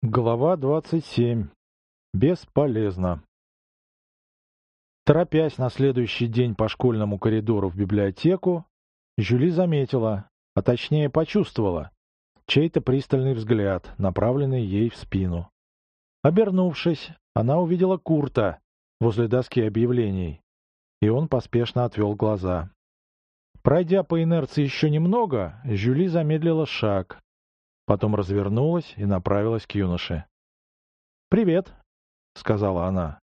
Глава 27. Бесполезно. Торопясь на следующий день по школьному коридору в библиотеку, Жюли заметила, а точнее почувствовала, чей-то пристальный взгляд, направленный ей в спину. Обернувшись, она увидела Курта возле доски объявлений, и он поспешно отвел глаза. Пройдя по инерции еще немного, Жюли замедлила шаг, Потом развернулась и направилась к юноше. «Привет», — сказала она.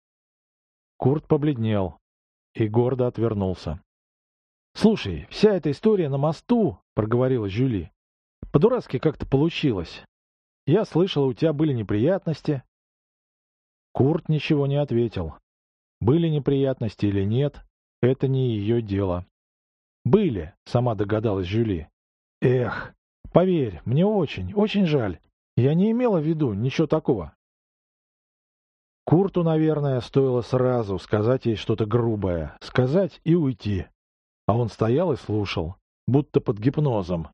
Курт побледнел и гордо отвернулся. «Слушай, вся эта история на мосту», — проговорила Жюли. «По-дурацки как-то получилось. Я слышала, у тебя были неприятности». Курт ничего не ответил. Были неприятности или нет, это не ее дело. «Были», — сама догадалась Жюли. «Эх, Поверь, мне очень, очень жаль. Я не имела в виду ничего такого. Курту, наверное, стоило сразу сказать ей что-то грубое, сказать и уйти. А он стоял и слушал, будто под гипнозом,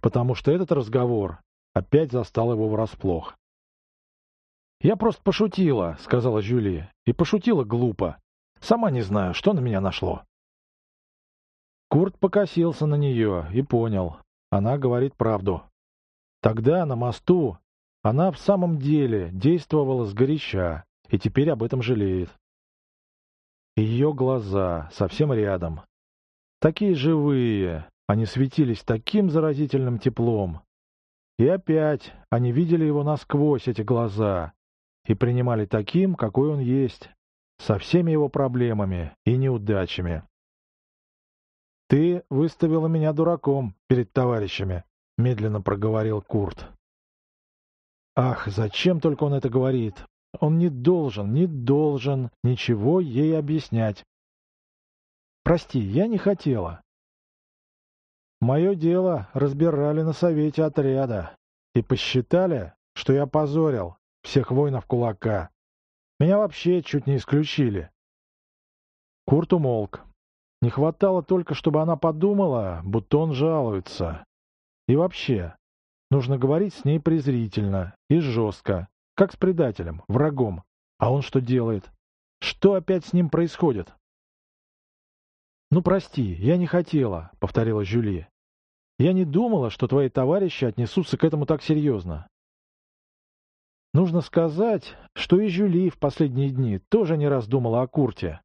потому что этот разговор опять застал его врасплох. «Я просто пошутила», — сказала Жюли, — «и пошутила глупо. Сама не знаю, что на меня нашло». Курт покосился на нее и понял, она говорит правду. Тогда на мосту она в самом деле действовала сгоряча и теперь об этом жалеет. Ее глаза совсем рядом. Такие живые, они светились таким заразительным теплом. И опять они видели его насквозь, эти глаза, и принимали таким, какой он есть, со всеми его проблемами и неудачами. «Ты выставила меня дураком перед товарищами», — медленно проговорил Курт. «Ах, зачем только он это говорит? Он не должен, не должен ничего ей объяснять. Прости, я не хотела. Мое дело разбирали на совете отряда и посчитали, что я позорил всех воинов кулака. Меня вообще чуть не исключили. Курт умолк. Не хватало только, чтобы она подумала, будто он жалуется. И вообще, нужно говорить с ней презрительно и жестко, как с предателем, врагом. А он что делает? Что опять с ним происходит? «Ну, прости, я не хотела», — повторила Жюли. «Я не думала, что твои товарищи отнесутся к этому так серьезно». Нужно сказать, что и Жюли в последние дни тоже не раз думала о Курте.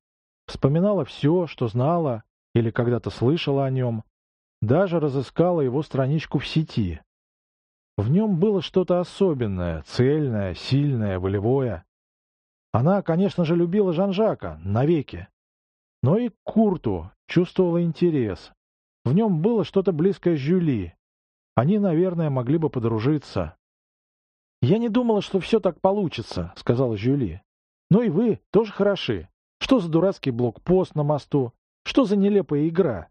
Вспоминала все, что знала или когда-то слышала о нем. Даже разыскала его страничку в сети. В нем было что-то особенное, цельное, сильное, волевое. Она, конечно же, любила Жан-Жака, навеки. Но и Курту чувствовала интерес. В нем было что-то близкое Жюли. Они, наверное, могли бы подружиться. «Я не думала, что все так получится», — сказала Жюли. «Ну и вы тоже хороши. Что за дурацкий блокпост на мосту? Что за нелепая игра?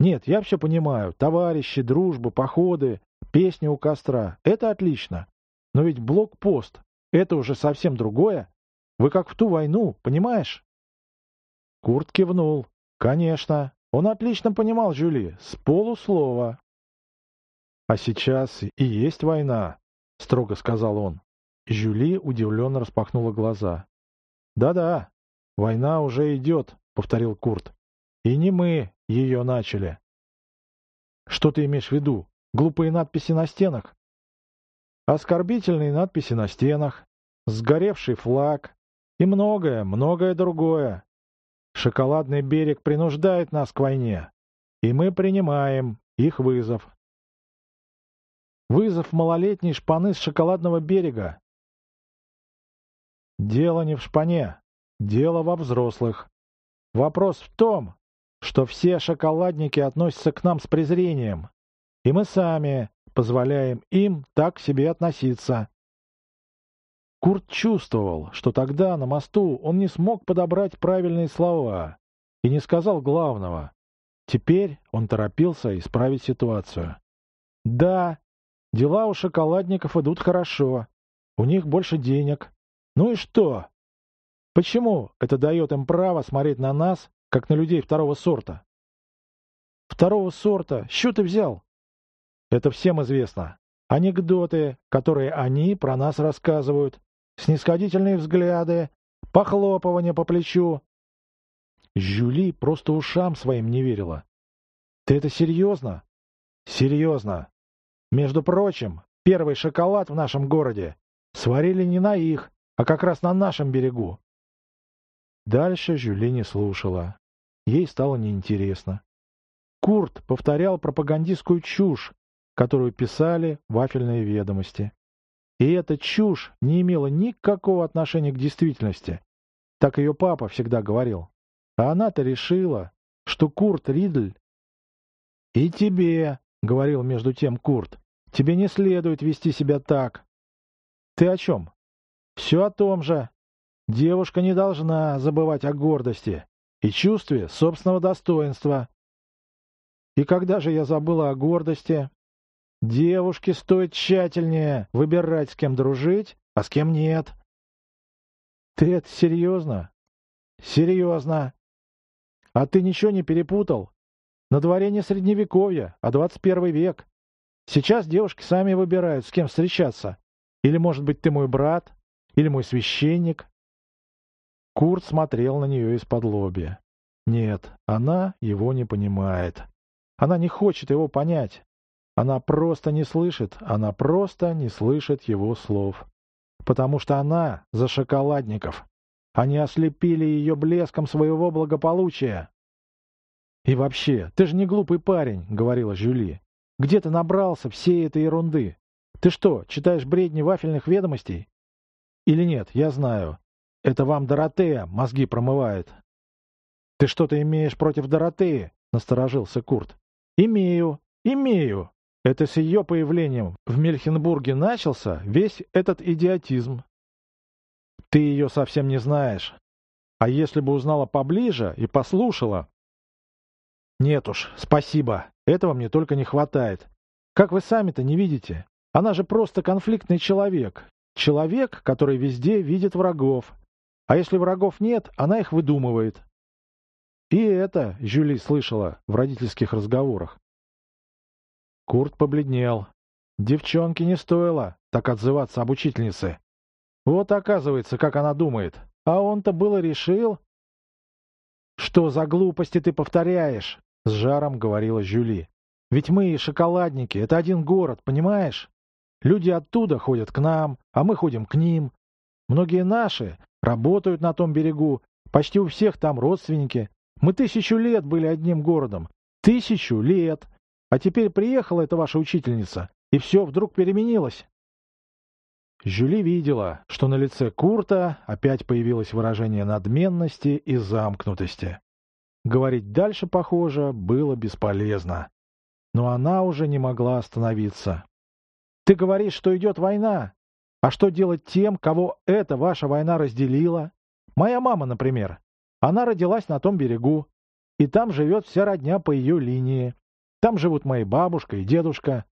Нет, я все понимаю. Товарищи, дружба, походы, песни у костра — это отлично. Но ведь блокпост — это уже совсем другое. Вы как в ту войну, понимаешь? Курт кивнул. Конечно. Он отлично понимал Жюли, с полуслова. «А сейчас и есть война», — строго сказал он. Жюли удивленно распахнула глаза. «Да-да, «Война уже идет», — повторил Курт. «И не мы ее начали». «Что ты имеешь в виду? Глупые надписи на стенах?» «Оскорбительные надписи на стенах, сгоревший флаг и многое, многое другое. Шоколадный берег принуждает нас к войне, и мы принимаем их вызов». «Вызов малолетней шпаны с шоколадного берега», «Дело не в шпане. Дело во взрослых. Вопрос в том, что все шоколадники относятся к нам с презрением, и мы сами позволяем им так к себе относиться. Курт чувствовал, что тогда на мосту он не смог подобрать правильные слова и не сказал главного. Теперь он торопился исправить ситуацию. Да, дела у шоколадников идут хорошо, у них больше денег. Ну и что? Почему это дает им право смотреть на нас, как на людей второго сорта? Второго сорта? Что ты взял? Это всем известно. анекдоты, которые они про нас рассказывают, снисходительные взгляды, похлопывание по плечу. Жюли просто ушам своим не верила. «Ты это серьезно?» «Серьезно. Между прочим, первый шоколад в нашем городе сварили не на их, а как раз на нашем берегу». Дальше Жюли не слушала. Ей стало неинтересно. Курт повторял пропагандистскую чушь, которую писали вафельные ведомости. И эта чушь не имела никакого отношения к действительности. Так ее папа всегда говорил. А она-то решила, что Курт Ридль... «И тебе», — говорил между тем Курт, — «тебе не следует вести себя так». «Ты о чем?» «Все о том же. Девушка не должна забывать о гордости и чувстве собственного достоинства». «И когда же я забыла о гордости?» Девушке стоит тщательнее выбирать, с кем дружить, а с кем нет. Ты это серьезно? Серьезно. А ты ничего не перепутал? На дворе не средневековье, а двадцать первый век. Сейчас девушки сами выбирают, с кем встречаться. Или, может быть, ты мой брат? Или мой священник? Курт смотрел на нее из-под лобья. Нет, она его не понимает. Она не хочет его понять. Она просто не слышит, она просто не слышит его слов. Потому что она за шоколадников. Они ослепили ее блеском своего благополучия. «И вообще, ты же не глупый парень», — говорила Жюли. «Где ты набрался всей этой ерунды? Ты что, читаешь бредни вафельных ведомостей?» «Или нет, я знаю. Это вам Доротея мозги промывает». «Ты что-то имеешь против Доротеи?» — насторожился Курт. «Имею, имею. Это с ее появлением в Мельхенбурге начался весь этот идиотизм. Ты ее совсем не знаешь. А если бы узнала поближе и послушала... Нет уж, спасибо. Этого мне только не хватает. Как вы сами-то не видите? Она же просто конфликтный человек. Человек, который везде видит врагов. А если врагов нет, она их выдумывает. И это Жюли слышала в родительских разговорах. Курт побледнел. Девчонке не стоило так отзываться об учительнице. Вот оказывается, как она думает. А он-то было решил... «Что за глупости ты повторяешь?» — с жаром говорила Жюли. «Ведь мы шоколадники, это один город, понимаешь? Люди оттуда ходят к нам, а мы ходим к ним. Многие наши работают на том берегу, почти у всех там родственники. Мы тысячу лет были одним городом. Тысячу лет. А теперь приехала эта ваша учительница, и все вдруг переменилось. Жюли видела, что на лице Курта опять появилось выражение надменности и замкнутости. Говорить дальше, похоже, было бесполезно. Но она уже не могла остановиться. «Ты говоришь, что идет война. А что делать тем, кого эта ваша война разделила? Моя мама, например. Она родилась на том берегу, и там живет вся родня по ее линии. Там живут мои бабушка и дедушка.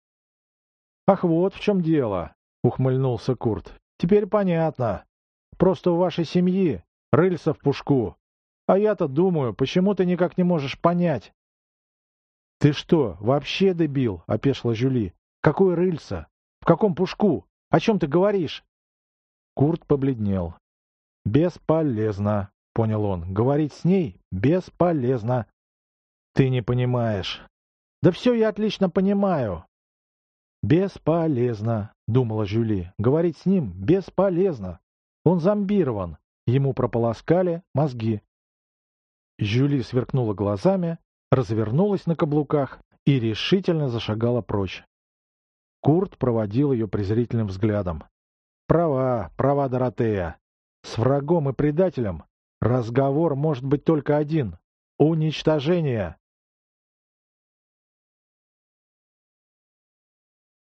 Ах, вот в чем дело, ухмыльнулся Курт. Теперь понятно. Просто у вашей семьи рыльца в пушку. А я-то думаю, почему ты никак не можешь понять? Ты что, вообще дебил? опешила Жюли. Какое рыльца? В каком пушку? О чем ты говоришь? Курт побледнел. «Бесполезно», — понял он. «Говорить с ней бесполезно». «Ты не понимаешь. Да все я отлично понимаю. Бесполезно, думала Жюли. Говорить с ним бесполезно. Он зомбирован. Ему прополоскали мозги. Жюли сверкнула глазами, развернулась на каблуках и решительно зашагала прочь. Курт проводил ее презрительным взглядом. «Права, права Доротея. С врагом и предателем разговор может быть только один — уничтожение».